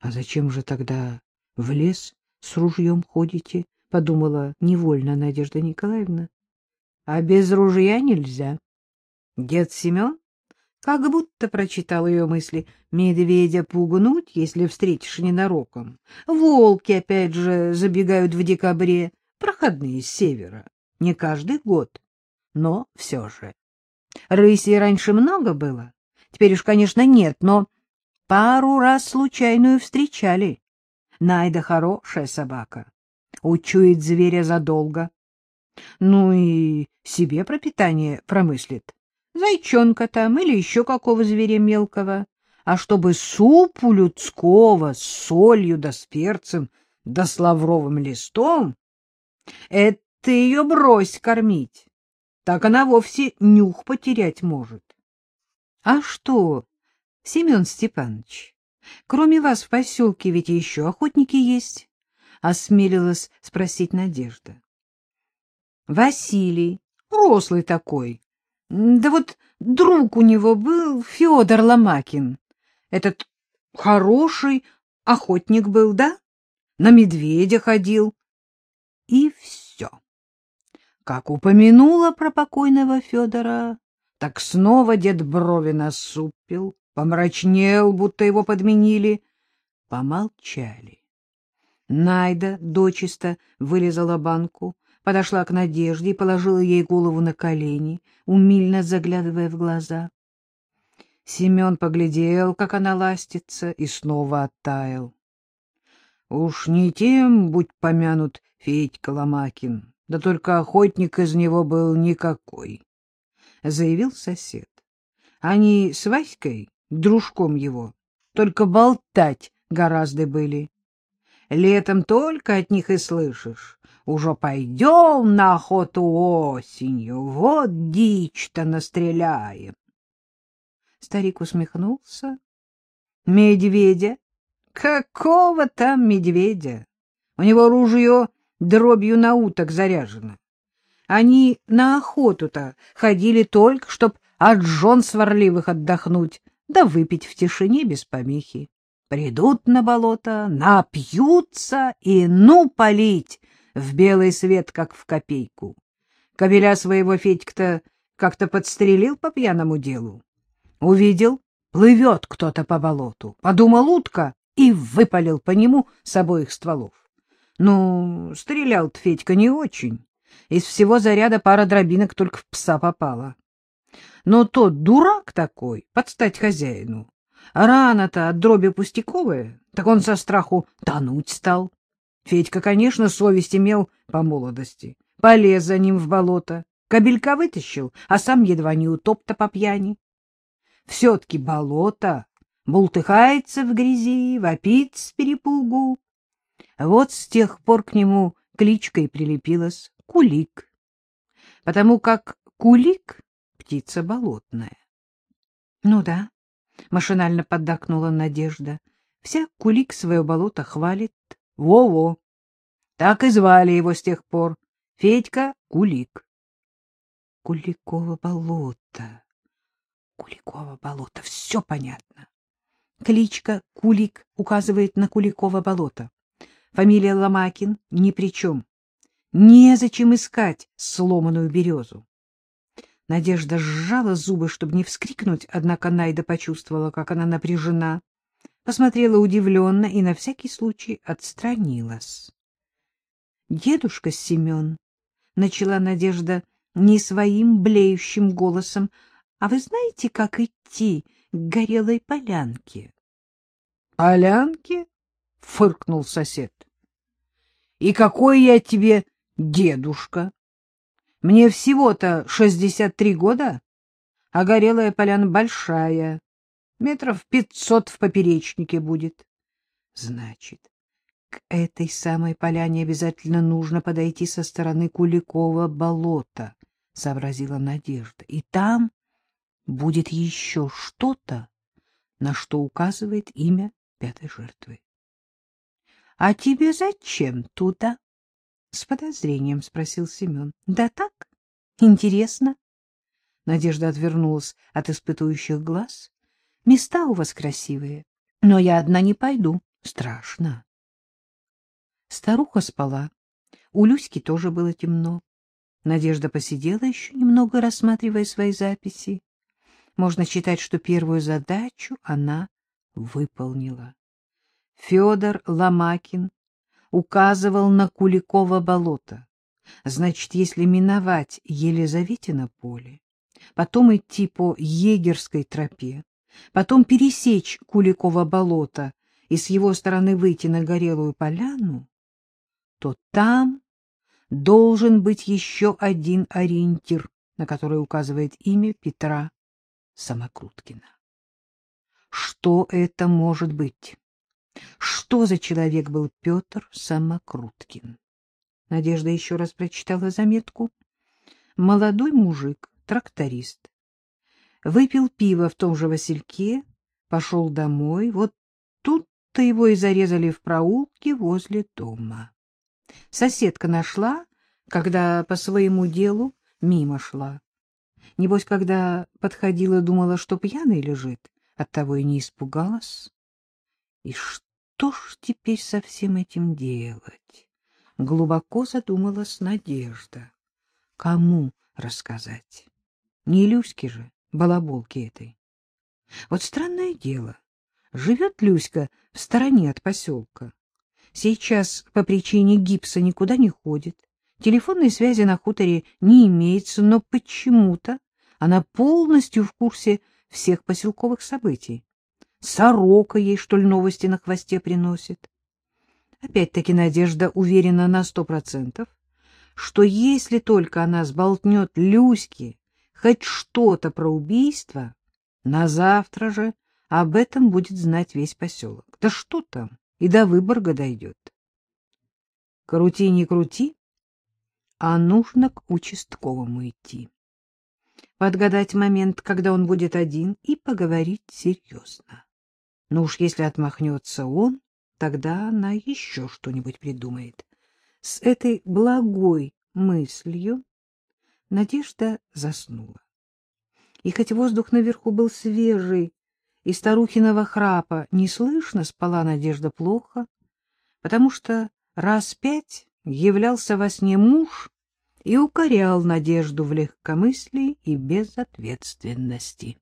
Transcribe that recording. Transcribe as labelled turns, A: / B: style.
A: — А зачем же тогда в лес с ружьем ходите? — подумала невольно Надежда Николаевна. — А без ружья нельзя. Дед Семен как будто прочитал ее мысли. Медведя пугнуть, если встретишь ненароком. Волки, опять же, забегают в декабре, проходные с севера. Не каждый год, но все же. Рыси раньше много было, теперь уж, конечно, нет, но пару раз случайную встречали. Найда хорошая собака, учует зверя задолго. Ну и себе пропитание промыслит зайчонка там или еще какого зверя мелкого, а чтобы супу людского с солью да с перцем да с лавровым листом, это ее брось кормить, так она вовсе нюх потерять может. — А что, Семен Степанович, кроме вас в поселке ведь еще охотники есть? — осмелилась спросить Надежда. — Василий, рослый такой, да вот друг у него был Федор Ломакин. Этот хороший охотник был, да? На медведя ходил. И все. Как упомянула про покойного Федора, так снова дед брови насупил, помрачнел, будто его подменили. Помолчали. Найда дочисто вылезала банку, подошла к Надежде и положила ей голову на колени, умильно заглядывая в глаза. Семен поглядел, как она ластится, и снова оттаял. Уж не тем, будь помянут Федька Ломакин, да только охотник из него был никакой, — заявил сосед. Они с Васькой, дружком его, только болтать гораздо были. Летом только от них и слышишь. Уже пойдем на охоту осенью, вот дичь-то настреляем. Старик усмехнулся. Медведя? Какого там медведя? У него ружье дробью на уток заряжено. Они на охоту-то ходили только, чтоб от жен сварливых отдохнуть, да выпить в тишине без помехи. Придут на болото, напьются и ну палить в белый свет, как в копейку. Кобеля своего Федька-то как-то подстрелил по пьяному делу. Увидел, плывет кто-то по болоту, подумал утка и выпалил по нему с обоих стволов. Ну, стрелял-то Федька не очень. Из всего заряда пара дробинок только в пса попала. Но тот дурак такой, подстать хозяину, Рана-то от дроби пустяковая, так он со страху тонуть стал. Федька, конечно, совесть имел по молодости. Полез за ним в болото, кабелька вытащил, а сам едва не утоп-то по пьяни. Все-таки болото бултыхается в грязи, вопит с перепугу. Вот с тех пор к нему кличкой прилепилась Кулик, потому как Кулик — птица болотная. Ну да, — машинально поддакнула Надежда. Вся кулик свое болото хвалит. Во-во! Так и звали его с тех пор. Федька Кулик. Куликово болото. Куликово болото. Все понятно. Кличка Кулик указывает на Куликово болото. Фамилия Ломакин ни при чем. Незачем искать сломанную березу. Надежда сжала зубы, чтобы не вскрикнуть, однако Найда почувствовала, как она напряжена, посмотрела удивленно и на всякий случай отстранилась. — Дедушка Семен, — начала Надежда не своим блеющим голосом, — а вы знаете, как идти к горелой полянке? — Полянке? — фыркнул сосед. — И какой я тебе дедушка? Мне всего-то шестьдесят три года, а горелая поляна большая, метров пятьсот в поперечнике будет. Значит, к этой самой поляне обязательно нужно подойти со стороны Куликова болота, — сообразила Надежда. И там будет еще что-то, на что указывает имя пятой жертвы. — А тебе зачем туда? — с подозрением спросил Семен. — Да так, интересно. Надежда отвернулась от испытующих глаз. — Места у вас красивые, но я одна не пойду. страшно. Старуха спала. У Люськи тоже было темно. Надежда посидела еще немного, рассматривая свои записи. Можно считать, что первую задачу она выполнила. Федор Ломакин указывал на Куликово болото. Значит, если миновать Елизаветино поле, потом идти по егерской тропе, потом пересечь Куликово болото и с его стороны выйти на горелую поляну, то там должен быть еще один ориентир, на который указывает имя Петра Самокруткина. Что это может быть? Что за человек был Петр Самокруткин? Надежда еще раз прочитала заметку. Молодой мужик, тракторист. Выпил пиво в том же Васильке, пошел домой. Вот тут-то его и зарезали в проулке возле дома. Соседка нашла, когда по своему делу мимо шла. Небось, когда подходила, думала, что пьяный лежит, оттого и не испугалась. И что ж теперь со всем этим делать? Глубоко задумалась Надежда. Кому рассказать? Не Люське же, балаболке этой. Вот странное дело. Живет Люська в стороне от поселка. Сейчас по причине гипса никуда не ходит. Телефонной связи на хуторе не имеется, но почему-то она полностью в курсе всех поселковых событий. Сорока ей, что ли, новости на хвосте приносит. Опять-таки Надежда уверена на сто процентов, что если только она сболтнет Люське хоть что-то про убийство, на завтра же об этом будет знать весь поселок. Да что там? и до Выборга дойдет. Крути, не крути, а нужно к участковому идти. Подгадать момент, когда он будет один, и поговорить серьезно. Но уж если отмахнется он, тогда она еще что-нибудь придумает. С этой благой мыслью Надежда заснула. И хоть воздух наверху был свежий, и старухиного храпа не слышно, спала Надежда плохо, потому что раз пять являлся во сне муж и укорял Надежду в легкомыслии и безответственности.